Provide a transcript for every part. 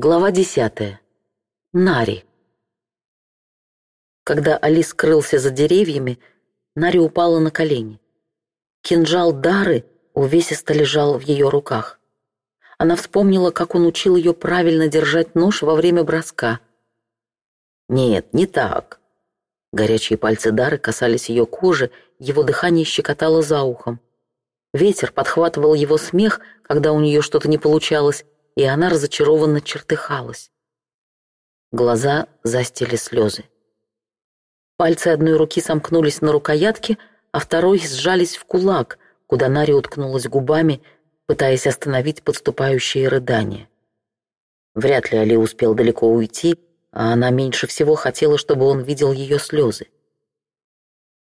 Глава десятая. Нари. Когда Али скрылся за деревьями, Нари упала на колени. Кинжал Дары увесисто лежал в ее руках. Она вспомнила, как он учил ее правильно держать нож во время броска. «Нет, не так». Горячие пальцы Дары касались ее кожи, его дыхание щекотало за ухом. Ветер подхватывал его смех, когда у нее что-то не получалось, и она разочарованно чертыхалась. Глаза застили слезы. Пальцы одной руки сомкнулись на рукоятке, а второй сжались в кулак, куда Нари уткнулась губами, пытаясь остановить подступающие рыдания. Вряд ли Али успел далеко уйти, а она меньше всего хотела, чтобы он видел ее слезы.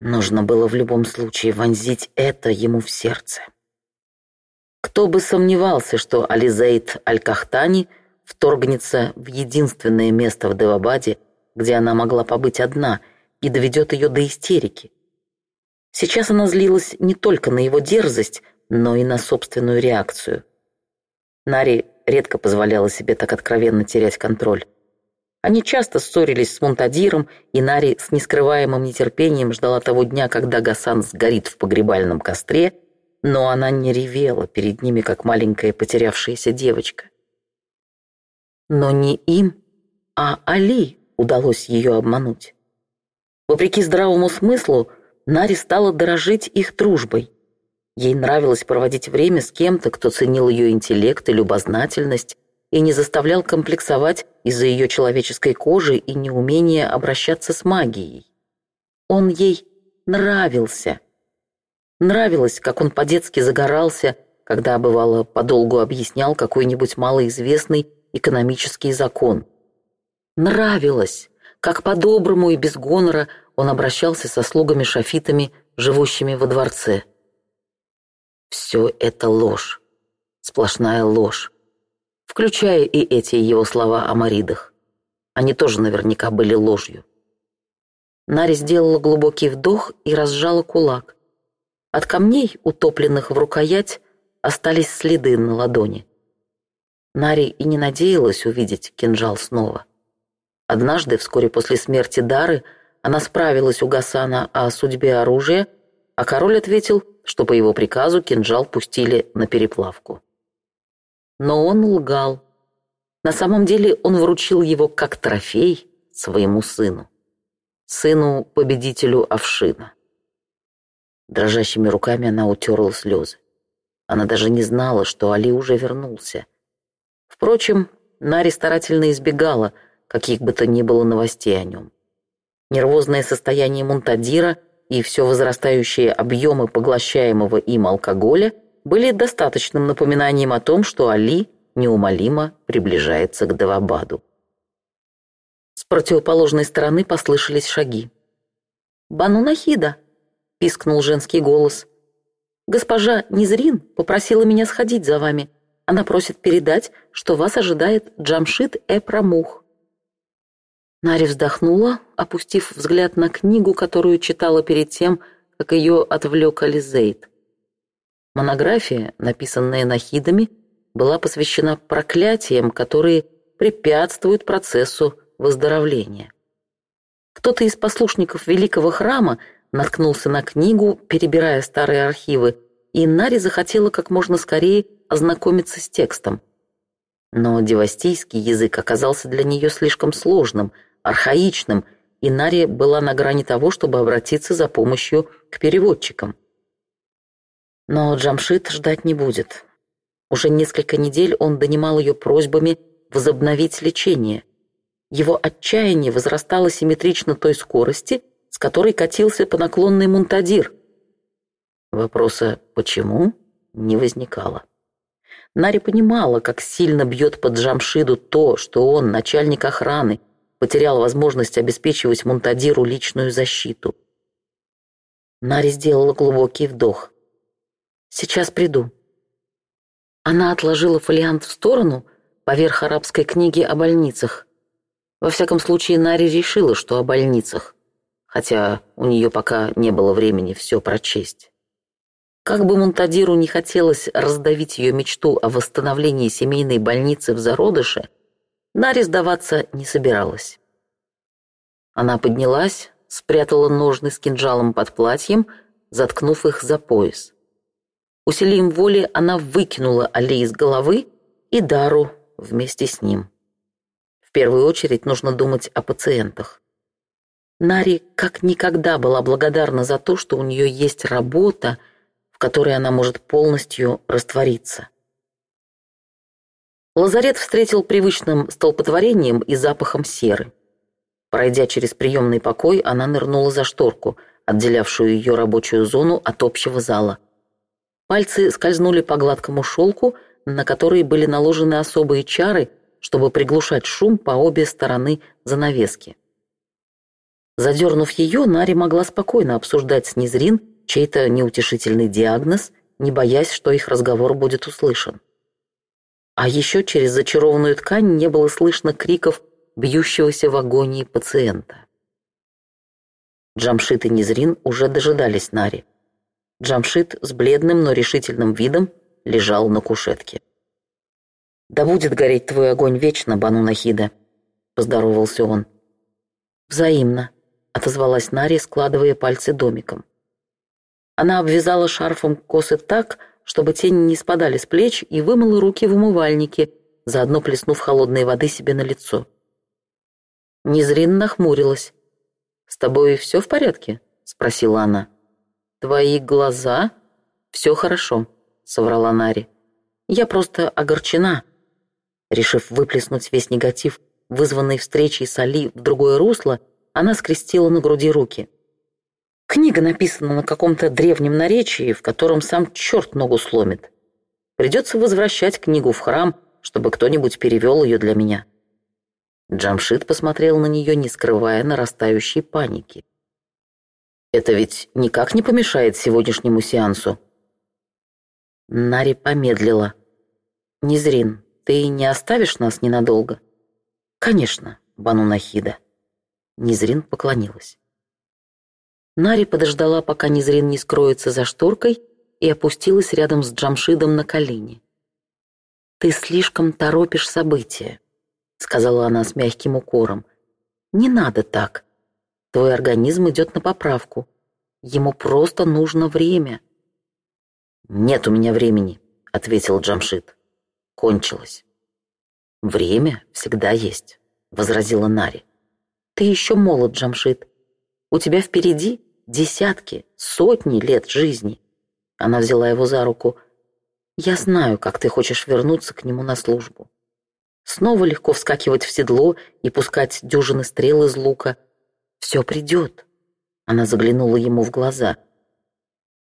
Нужно было в любом случае вонзить это ему в сердце. Кто бы сомневался, что Ализейд Аль-Кахтани вторгнется в единственное место в Девабаде, где она могла побыть одна, и доведет ее до истерики. Сейчас она злилась не только на его дерзость, но и на собственную реакцию. Нари редко позволяла себе так откровенно терять контроль. Они часто ссорились с Мунтадиром, и Нари с нескрываемым нетерпением ждала того дня, когда Гасан сгорит в погребальном костре – но она не ревела перед ними, как маленькая потерявшаяся девочка. Но не им, а Али удалось ее обмануть. Вопреки здравому смыслу, Нари стала дорожить их дружбой. Ей нравилось проводить время с кем-то, кто ценил ее интеллект и любознательность, и не заставлял комплексовать из-за ее человеческой кожи и неумения обращаться с магией. Он ей нравился — Нравилось, как он по-детски загорался, когда, бывало, подолгу объяснял какой-нибудь малоизвестный экономический закон. Нравилось, как по-доброму и без гонора он обращался со слугами-шафитами, живущими во дворце. Все это ложь, сплошная ложь, включая и эти его слова о Маридах. Они тоже наверняка были ложью. Нари сделала глубокий вдох и разжала кулак. От камней, утопленных в рукоять, остались следы на ладони. Нари и не надеялась увидеть кинжал снова. Однажды, вскоре после смерти Дары, она справилась у Гасана о судьбе оружия, а король ответил, что по его приказу кинжал пустили на переплавку. Но он лгал. На самом деле он вручил его как трофей своему сыну. Сыну-победителю Овшина. Дрожащими руками она утерла слезы. Она даже не знала, что Али уже вернулся. Впрочем, Нари старательно избегала каких бы то ни было новостей о нем. Нервозное состояние Мунтадира и все возрастающие объемы поглощаемого им алкоголя были достаточным напоминанием о том, что Али неумолимо приближается к Давабаду. С противоположной стороны послышались шаги. «Бану Нахида!» — пискнул женский голос. «Госпожа Низрин попросила меня сходить за вами. Она просит передать, что вас ожидает Джамшит Эпрамух». Нари вздохнула, опустив взгляд на книгу, которую читала перед тем, как ее отвлек Ализейд. Монография, написанная нахидами, была посвящена проклятиям, которые препятствуют процессу выздоровления. Кто-то из послушников Великого Храма наткнулся на книгу, перебирая старые архивы, и Нари захотела как можно скорее ознакомиться с текстом. Но девастийский язык оказался для нее слишком сложным, архаичным, и Нари была на грани того, чтобы обратиться за помощью к переводчикам. Но Джамшит ждать не будет. Уже несколько недель он донимал ее просьбами возобновить лечение. Его отчаяние возрастало симметрично той скорости, с которой катился по наклонной мунтадир. Вопроса «почему?» не возникало. Наря понимала, как сильно бьет по Джамшиду то, что он, начальник охраны, потерял возможность обеспечивать Мунтадиру личную защиту. Нари сделала глубокий вдох. «Сейчас приду». Она отложила фолиант в сторону, поверх арабской книги о больницах. Во всяком случае, Нари решила, что о больницах хотя у нее пока не было времени все прочесть. Как бы Монтадиру не хотелось раздавить ее мечту о восстановлении семейной больницы в зародыше, Нари сдаваться не собиралась. Она поднялась, спрятала ножны с кинжалом под платьем, заткнув их за пояс. Усилием воли она выкинула Али из головы и Дару вместе с ним. В первую очередь нужно думать о пациентах. Нари как никогда была благодарна за то, что у нее есть работа, в которой она может полностью раствориться. Лазарет встретил привычным столпотворением и запахом серы. Пройдя через приемный покой, она нырнула за шторку, отделявшую ее рабочую зону от общего зала. Пальцы скользнули по гладкому шелку, на который были наложены особые чары, чтобы приглушать шум по обе стороны занавески. Задернув ее, Нари могла спокойно обсуждать с Низрин чей-то неутешительный диагноз, не боясь, что их разговор будет услышан. А еще через зачарованную ткань не было слышно криков бьющегося в агонии пациента. Джамшит и Низрин уже дожидались Нари. Джамшит с бледным, но решительным видом лежал на кушетке. «Да будет гореть твой огонь вечно, Бану Нахида», — поздоровался он. «Взаимно», отозвалась Нари, складывая пальцы домиком. Она обвязала шарфом косы так, чтобы тени не спадали с плеч, и вымыла руки в умывальнике, заодно плеснув холодной воды себе на лицо. Незрин нахмурилась. «С тобой все в порядке?» — спросила она. «Твои глаза?» «Все хорошо», — соврала Нари. «Я просто огорчена». Решив выплеснуть весь негатив, вызванный встречей с Али в другое русло, — она скрестила на груди руки. Книга написана на каком-то древнем наречии, в котором сам черт ногу сломит. Придется возвращать книгу в храм, чтобы кто-нибудь перевел ее для меня. Джамшит посмотрел на нее, не скрывая нарастающей паники. «Это ведь никак не помешает сегодняшнему сеансу?» Нари помедлила. «Незрин, ты не оставишь нас ненадолго?» «Конечно, Бану Нахида». Низрин поклонилась. Нари подождала, пока Низрин не скроется за шторкой, и опустилась рядом с Джамшидом на колени. «Ты слишком торопишь события», — сказала она с мягким укором. «Не надо так. Твой организм идет на поправку. Ему просто нужно время». «Нет у меня времени», — ответил Джамшид. «Кончилось». «Время всегда есть», — возразила Нари. Ты еще молод, Джамшит. У тебя впереди десятки, сотни лет жизни. Она взяла его за руку. Я знаю, как ты хочешь вернуться к нему на службу. Снова легко вскакивать в седло и пускать дюжины стрел из лука. Все придет. Она заглянула ему в глаза.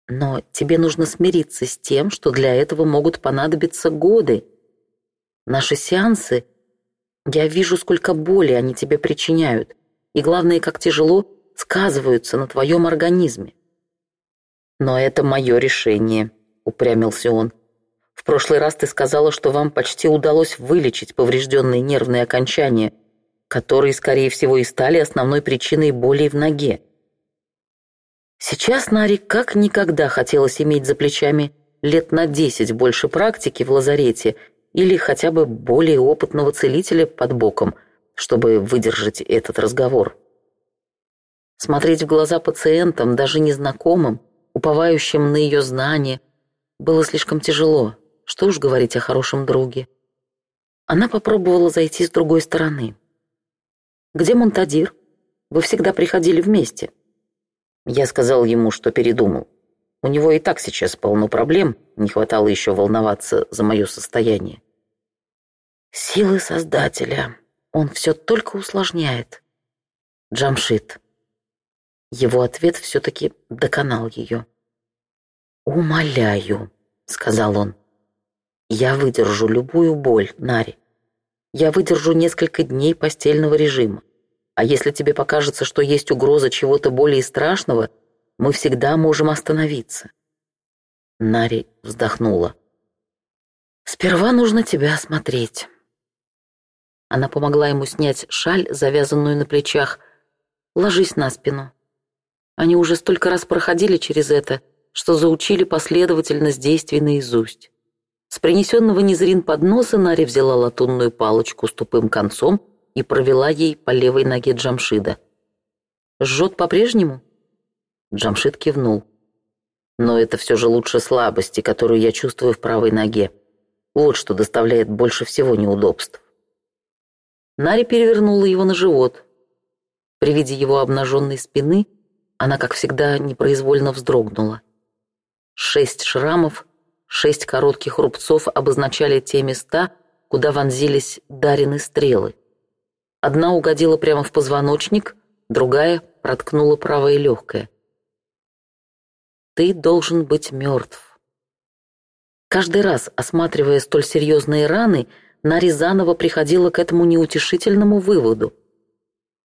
Но тебе нужно смириться с тем, что для этого могут понадобиться годы. Наши сеансы... Я вижу, сколько боли они тебе причиняют и, главное, как тяжело сказываются на твоем организме. «Но это мое решение», — упрямился он. «В прошлый раз ты сказала, что вам почти удалось вылечить поврежденные нервные окончания, которые, скорее всего, и стали основной причиной боли в ноге». Сейчас Нари как никогда хотелось иметь за плечами лет на десять больше практики в лазарете или хотя бы более опытного целителя под боком — чтобы выдержать этот разговор. Смотреть в глаза пациентам, даже незнакомым, уповающим на ее знания, было слишком тяжело. Что уж говорить о хорошем друге. Она попробовала зайти с другой стороны. «Где Монтадир? Вы всегда приходили вместе». Я сказал ему, что передумал. У него и так сейчас полно проблем, не хватало еще волноваться за мое состояние. «Силы Создателя», он все только усложняет. Джамшит. Его ответ все-таки доконал ее. «Умоляю», — сказал он. «Я выдержу любую боль, Нари. Я выдержу несколько дней постельного режима. А если тебе покажется, что есть угроза чего-то более страшного, мы всегда можем остановиться». Нари вздохнула. «Сперва нужно тебя осмотреть». Она помогла ему снять шаль, завязанную на плечах. «Ложись на спину». Они уже столько раз проходили через это, что заучили последовательность действий наизусть. С принесенного незрин подноса Нари взяла латунную палочку с тупым концом и провела ей по левой ноге Джамшида. «Жжет по-прежнему?» Джамшид кивнул. «Но это все же лучше слабости, которую я чувствую в правой ноге. Вот что доставляет больше всего неудобств». Нари перевернула его на живот. При виде его обнаженной спины она, как всегда, непроизвольно вздрогнула. Шесть шрамов, шесть коротких рубцов обозначали те места, куда вонзились дарины стрелы. Одна угодила прямо в позвоночник, другая проткнула правое легкое. «Ты должен быть мертв». Каждый раз, осматривая столь серьезные раны, — на Рязанова приходила к этому неутешительному выводу.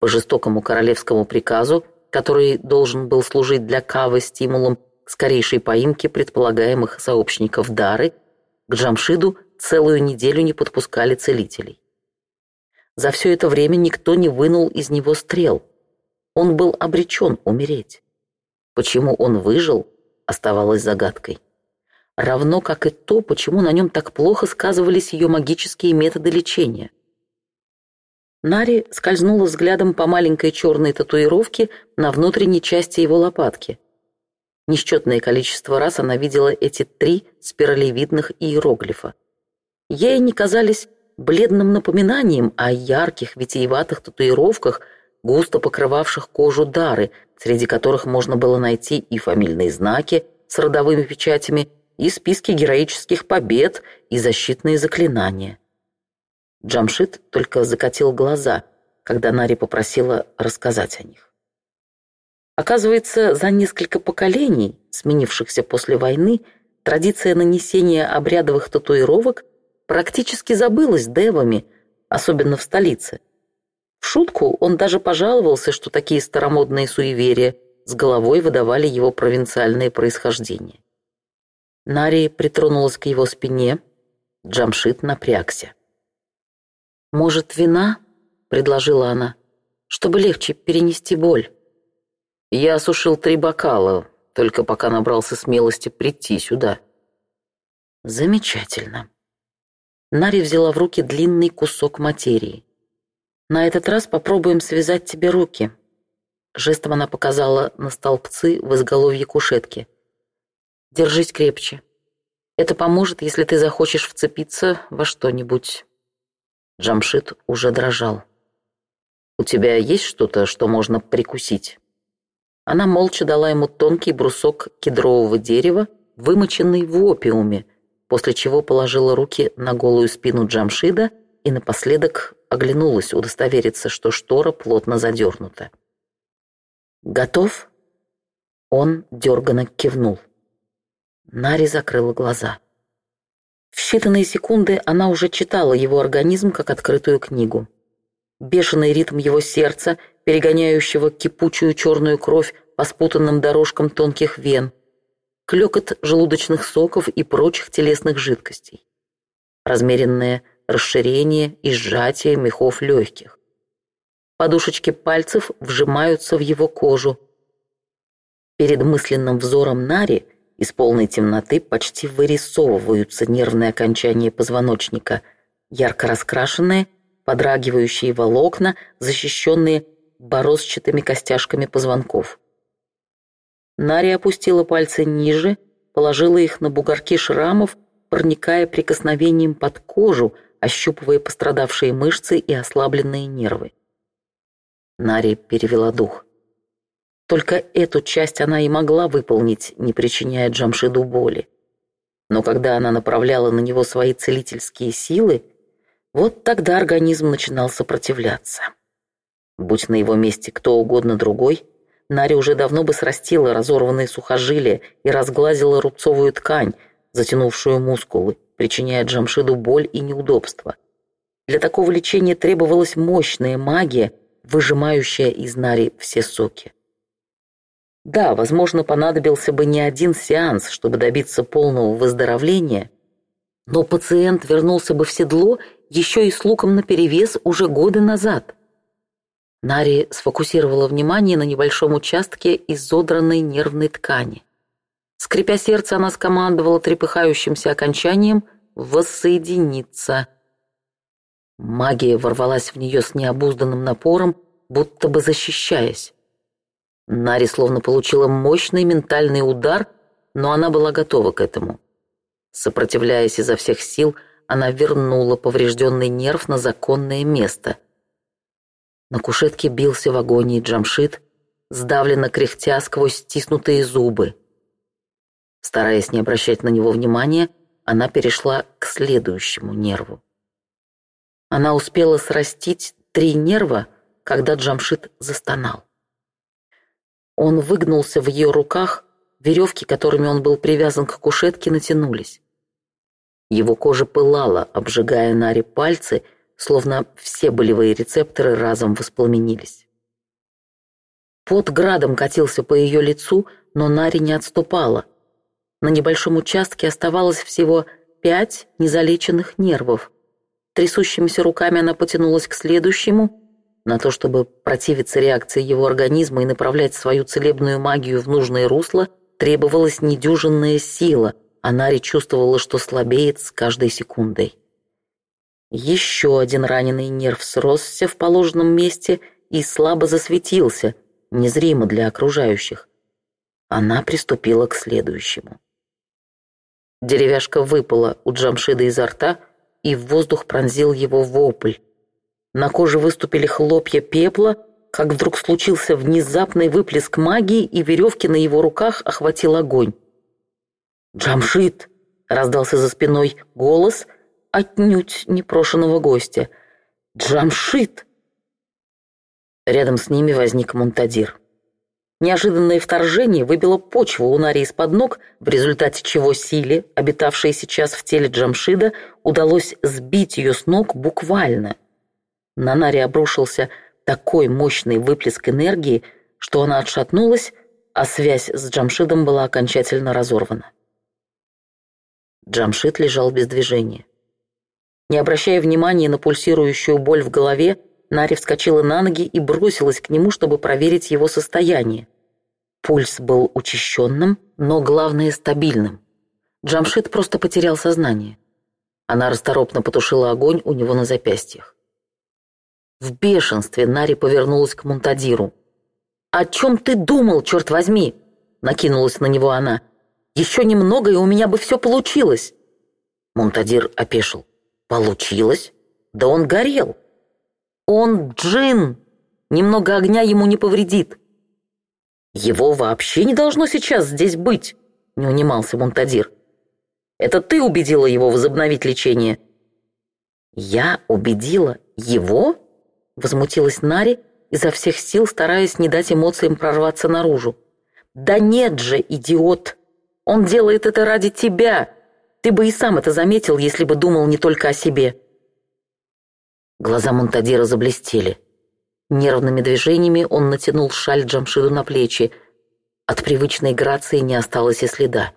По жестокому королевскому приказу, который должен был служить для Кавы стимулом скорейшей поимки предполагаемых сообщников Дары, к Джамшиду целую неделю не подпускали целителей. За все это время никто не вынул из него стрел. Он был обречен умереть. Почему он выжил, оставалось загадкой равно как и то, почему на нем так плохо сказывались ее магические методы лечения. Нари скользнула взглядом по маленькой черной татуировке на внутренней части его лопатки. Несчетное количество раз она видела эти три спиралевидных иероглифа. Ей не казались бледным напоминанием о ярких витиеватых татуировках, густо покрывавших кожу дары, среди которых можно было найти и фамильные знаки с родовыми печатями, и списки героических побед, и защитные заклинания. Джамшит только закатил глаза, когда Нари попросила рассказать о них. Оказывается, за несколько поколений, сменившихся после войны, традиция нанесения обрядовых татуировок практически забылась девами, особенно в столице. В шутку он даже пожаловался, что такие старомодные суеверия с головой выдавали его провинциальное происхождение. Нари притронулась к его спине. Джамшит напрягся. «Может, вина?» — предложила она, «чтобы легче перенести боль». «Я осушил три бокала, только пока набрался смелости прийти сюда». «Замечательно». Нари взяла в руки длинный кусок материи. «На этот раз попробуем связать тебе руки». Жестом она показала на столбцы в изголовье кушетки — Держись крепче. Это поможет, если ты захочешь вцепиться во что-нибудь». Джамшит уже дрожал. «У тебя есть что-то, что можно прикусить?» Она молча дала ему тонкий брусок кедрового дерева, вымоченный в опиуме, после чего положила руки на голую спину Джамшида и напоследок оглянулась удостовериться, что штора плотно задернута. «Готов?» Он дерганно кивнул. Нари закрыла глаза. В считанные секунды она уже читала его организм как открытую книгу. Бешеный ритм его сердца, перегоняющего кипучую черную кровь по спутанным дорожкам тонких вен, клекот желудочных соков и прочих телесных жидкостей, размеренное расширение и сжатие мехов легких. Подушечки пальцев вжимаются в его кожу. Перед мысленным взором Нари – из полной темноты почти вырисовываются нервные окончания позвоночника, ярко раскрашенные, подрагивающие волокна, защищенные бороздчатыми костяшками позвонков. Нари опустила пальцы ниже, положила их на бугорки шрамов, проникая прикосновением под кожу, ощупывая пострадавшие мышцы и ослабленные нервы. Нари перевела дух. Только эту часть она и могла выполнить, не причиняя Джамшиду боли. Но когда она направляла на него свои целительские силы, вот тогда организм начинал сопротивляться. Будь на его месте кто угодно другой, Наря уже давно бы срастила разорванные сухожилия и разглазила рубцовую ткань, затянувшую мускулы, причиняя Джамшиду боль и неудобства. Для такого лечения требовалась мощная магия, выжимающая из Нари все соки. Да, возможно, понадобился бы не один сеанс, чтобы добиться полного выздоровления, но пациент вернулся бы в седло еще и с луком наперевес уже годы назад. Нари сфокусировала внимание на небольшом участке изодранной нервной ткани. Скрипя сердце, она скомандовала трепыхающимся окончанием «воссоединиться». Магия ворвалась в нее с необузданным напором, будто бы защищаясь. Нари словно получила мощный ментальный удар, но она была готова к этому. Сопротивляясь изо всех сил, она вернула поврежденный нерв на законное место. На кушетке бился в агонии Джамшит, сдавленно кряхтя сквозь стиснутые зубы. Стараясь не обращать на него внимания, она перешла к следующему нерву. Она успела срастить три нерва, когда Джамшит застонал. Он выгнулся в ее руках, веревки, которыми он был привязан к кушетке, натянулись. Его кожа пылала, обжигая Наре пальцы, словно все болевые рецепторы разом воспламенились. Под градом катился по ее лицу, но Нари не отступала. На небольшом участке оставалось всего пять незалеченных нервов. Трясущимися руками она потянулась к следующему, на то, чтобы противиться реакции его организма и направлять свою целебную магию в нужное русло, требовалась недюжинная сила, а Нари чувствовала, что слабеет с каждой секундой. Еще один раненый нерв сросся в положенном месте и слабо засветился, незримо для окружающих. Она приступила к следующему. Деревяшка выпала у Джамшида изо рта, и в воздух пронзил его вопль. На коже выступили хлопья пепла, как вдруг случился внезапный выплеск магии, и веревки на его руках охватил огонь. «Джамшит!» — раздался за спиной голос отнюдь непрошенного гостя. «Джамшит!» Рядом с ними возник Мунтадир. Неожиданное вторжение выбило почву у Нари из-под ног, в результате чего силе, обитавшей сейчас в теле Джамшида, удалось сбить ее с ног буквально — на Наре обрушился такой мощный выплеск энергии, что она отшатнулась, а связь с Джамшидом была окончательно разорвана. Джамшид лежал без движения. Не обращая внимания на пульсирующую боль в голове, Наря вскочила на ноги и бросилась к нему, чтобы проверить его состояние. Пульс был учащенным, но, главное, стабильным. Джамшид просто потерял сознание. Она расторопно потушила огонь у него на запястьях. В бешенстве Нари повернулась к Мунтадиру. «О чем ты думал, черт возьми?» Накинулась на него она. «Еще немного, и у меня бы все получилось!» Мунтадир опешил. «Получилось? Да он горел!» «Он джин! Немного огня ему не повредит!» «Его вообще не должно сейчас здесь быть!» Не унимался Мунтадир. «Это ты убедила его возобновить лечение?» «Я убедила его?» Возмутилась Нари, изо всех сил стараясь не дать эмоциям прорваться наружу. «Да нет же, идиот! Он делает это ради тебя! Ты бы и сам это заметил, если бы думал не только о себе!» Глаза Монтадира заблестели. Нервными движениями он натянул шаль Джамшиду на плечи. От привычной грации не осталось и следа.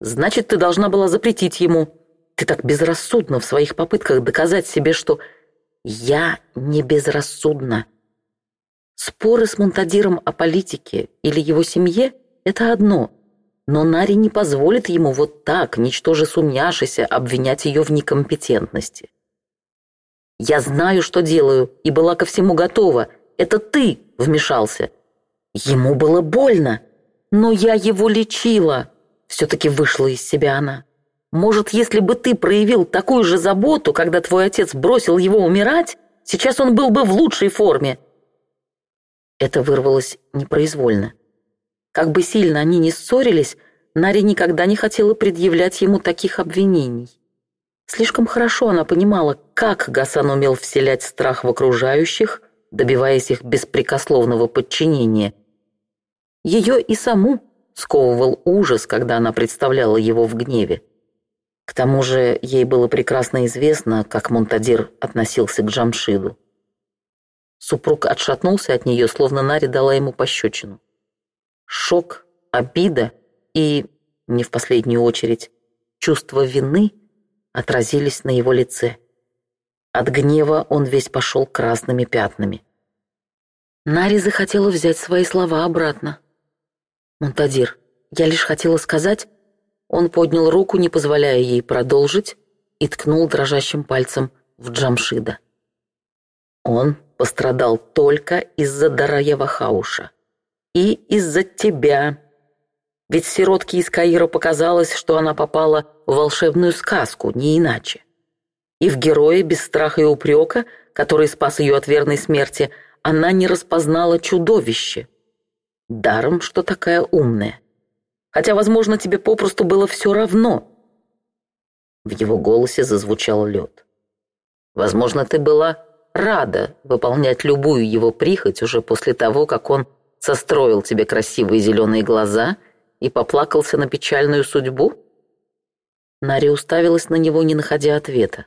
«Значит, ты должна была запретить ему. Ты так безрассудна в своих попытках доказать себе, что я не безрассудна. Споры с Монтадиром о политике или его семье – это одно, но Нари не позволит ему вот так, ничтоже сумняшися, обвинять ее в некомпетентности. «Я знаю, что делаю, и была ко всему готова. Это ты!» – вмешался. Ему было больно, но я его лечила. Все-таки вышла из себя она. Может, если бы ты проявил такую же заботу, когда твой отец бросил его умирать, сейчас он был бы в лучшей форме?» Это вырвалось непроизвольно. Как бы сильно они ни ссорились, Нари никогда не хотела предъявлять ему таких обвинений. Слишком хорошо она понимала, как Гасан умел вселять страх в окружающих, добиваясь их беспрекословного подчинения. Ее и саму сковывал ужас, когда она представляла его в гневе. К тому же ей было прекрасно известно, как Монтадир относился к Джамшиду. Супруг отшатнулся от нее, словно Нари дала ему пощечину. Шок, обида и, не в последнюю очередь, чувство вины отразились на его лице. От гнева он весь пошел красными пятнами. Нари захотела взять свои слова обратно. «Монтадир, я лишь хотела сказать, он поднял руку, не позволяя ей продолжить, и ткнул дрожащим пальцем в Джамшида. «Он пострадал только из-за Дараева Хауша. И из-за тебя. Ведь сиротке из Каира показалось, что она попала в волшебную сказку, не иначе. И в герое без страха и упрека, который спас ее от верной смерти, она не распознала чудовище. Даром, что такая умная». Хотя, возможно, тебе попросту было все равно. В его голосе зазвучал лед. Возможно, ты была рада выполнять любую его прихоть уже после того, как он состроил тебе красивые зеленые глаза и поплакался на печальную судьбу? Наря уставилась на него, не находя ответа.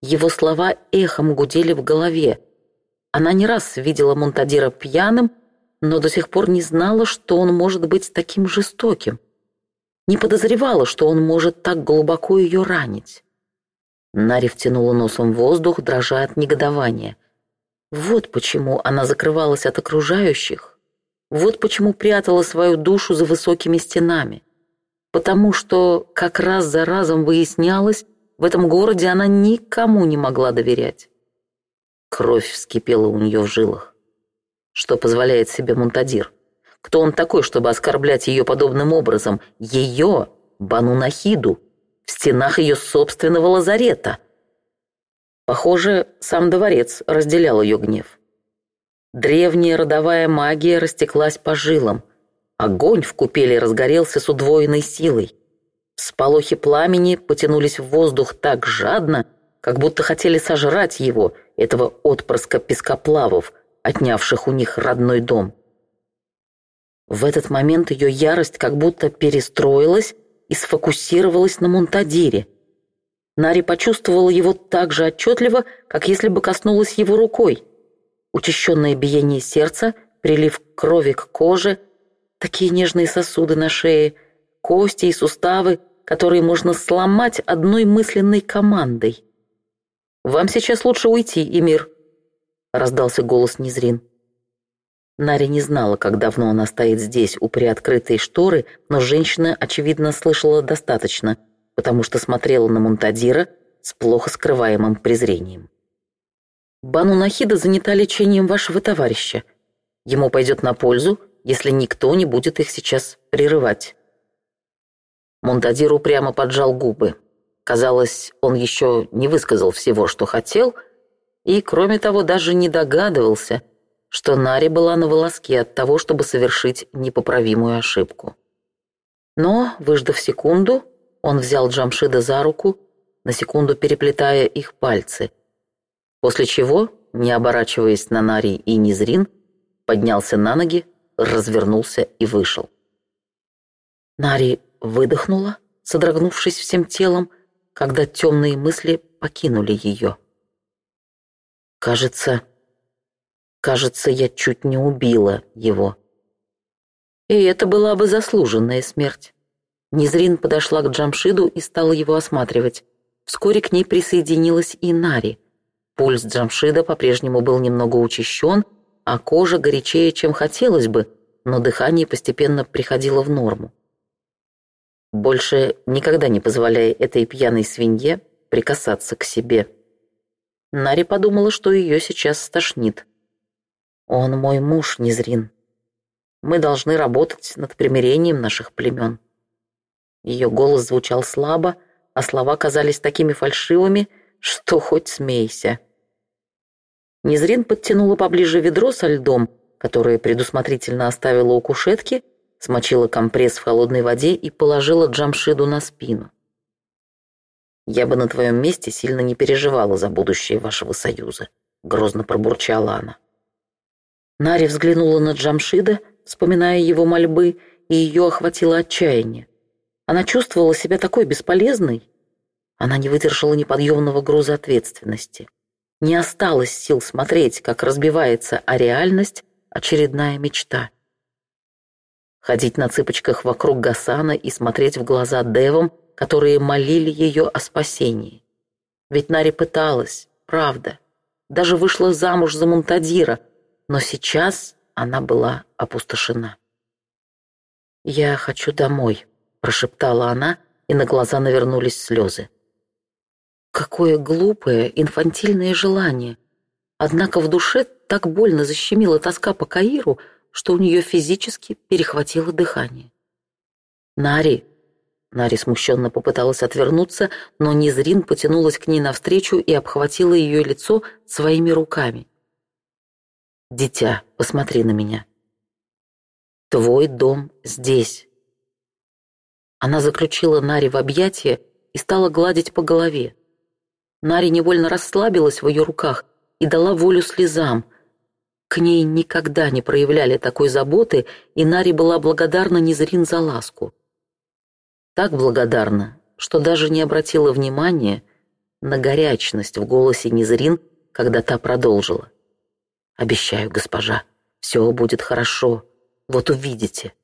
Его слова эхом гудели в голове. Она не раз видела Монтадира пьяным, но до сих пор не знала, что он может быть таким жестоким. Не подозревала, что он может так глубоко ее ранить. Нари втянула носом воздух, дрожа от негодования. Вот почему она закрывалась от окружающих. Вот почему прятала свою душу за высокими стенами. Потому что как раз за разом выяснялось, в этом городе она никому не могла доверять. Кровь вскипела у нее в жилах что позволяет себе Мунтадир. Кто он такой, чтобы оскорблять ее подобным образом? Ее, Банунахиду, в стенах ее собственного лазарета. Похоже, сам дворец разделял ее гнев. Древняя родовая магия растеклась по жилам. Огонь в купели разгорелся с удвоенной силой. Сполохи пламени потянулись в воздух так жадно, как будто хотели сожрать его, этого отпрыска пескоплавов, отнявших у них родной дом. В этот момент ее ярость как будто перестроилась и сфокусировалась на Мунтадире. Нари почувствовала его так же отчетливо, как если бы коснулась его рукой. Учащенное биение сердца, прилив крови к коже, такие нежные сосуды на шее, кости и суставы, которые можно сломать одной мысленной командой. «Вам сейчас лучше уйти, Эмир», раздался голос Незрин. Нари не знала, как давно она стоит здесь, у приоткрытой шторы, но женщина, очевидно, слышала достаточно, потому что смотрела на Монтадира с плохо скрываемым презрением. «Бану Нахида занята лечением вашего товарища. Ему пойдет на пользу, если никто не будет их сейчас прерывать». Мунтадир упрямо поджал губы. Казалось, он еще не высказал всего, что хотел — и, кроме того, даже не догадывался, что Нари была на волоске от того, чтобы совершить непоправимую ошибку. Но, выждав секунду, он взял Джамшида за руку, на секунду переплетая их пальцы, после чего, не оборачиваясь на Нари и Низрин, поднялся на ноги, развернулся и вышел. Нари выдохнула, содрогнувшись всем телом, когда темные мысли покинули ее. Кажется, кажется, я чуть не убила его. И это была бы заслуженная смерть. Низрин подошла к Джамшиду и стала его осматривать. Вскоре к ней присоединилась и Нари. Пульс Джамшида по-прежнему был немного учащен, а кожа горячее, чем хотелось бы, но дыхание постепенно приходило в норму. Больше никогда не позволяя этой пьяной свинье прикасаться к себе. Нари подумала, что ее сейчас стошнит. «Он мой муж, Незрин. Мы должны работать над примирением наших племен». Ее голос звучал слабо, а слова казались такими фальшивыми, что хоть смейся. Незрин подтянула поближе ведро со льдом, которое предусмотрительно оставила у кушетки, смочила компресс в холодной воде и положила Джамшиду на спину. Я бы на твоем месте сильно не переживала за будущее вашего союза», — грозно пробурчала она. Нари взглянула на Джамшида, вспоминая его мольбы, и ее охватило отчаяние. Она чувствовала себя такой бесполезной. Она не выдержала неподъемного груза ответственности. Не осталось сил смотреть, как разбивается а реальность очередная мечта. Ходить на цыпочках вокруг Гасана и смотреть в глаза Девам — которые молили ее о спасении. Ведь Нари пыталась, правда, даже вышла замуж за Мунтадира, но сейчас она была опустошена. «Я хочу домой», — прошептала она, и на глаза навернулись слезы. Какое глупое, инфантильное желание. Однако в душе так больно защемила тоска по Каиру, что у нее физически перехватило дыхание. «Нари», Нари смущенно попыталась отвернуться, но Низрин потянулась к ней навстречу и обхватила ее лицо своими руками. «Дитя, посмотри на меня. Твой дом здесь». Она заключила Нари в объятия и стала гладить по голове. Нари невольно расслабилась в ее руках и дала волю слезам. К ней никогда не проявляли такой заботы, и Нари была благодарна Низрин за ласку так благодарна, что даже не обратила внимания на горячность в голосе Низрин, когда та продолжила. «Обещаю, госпожа, все будет хорошо. Вот увидите».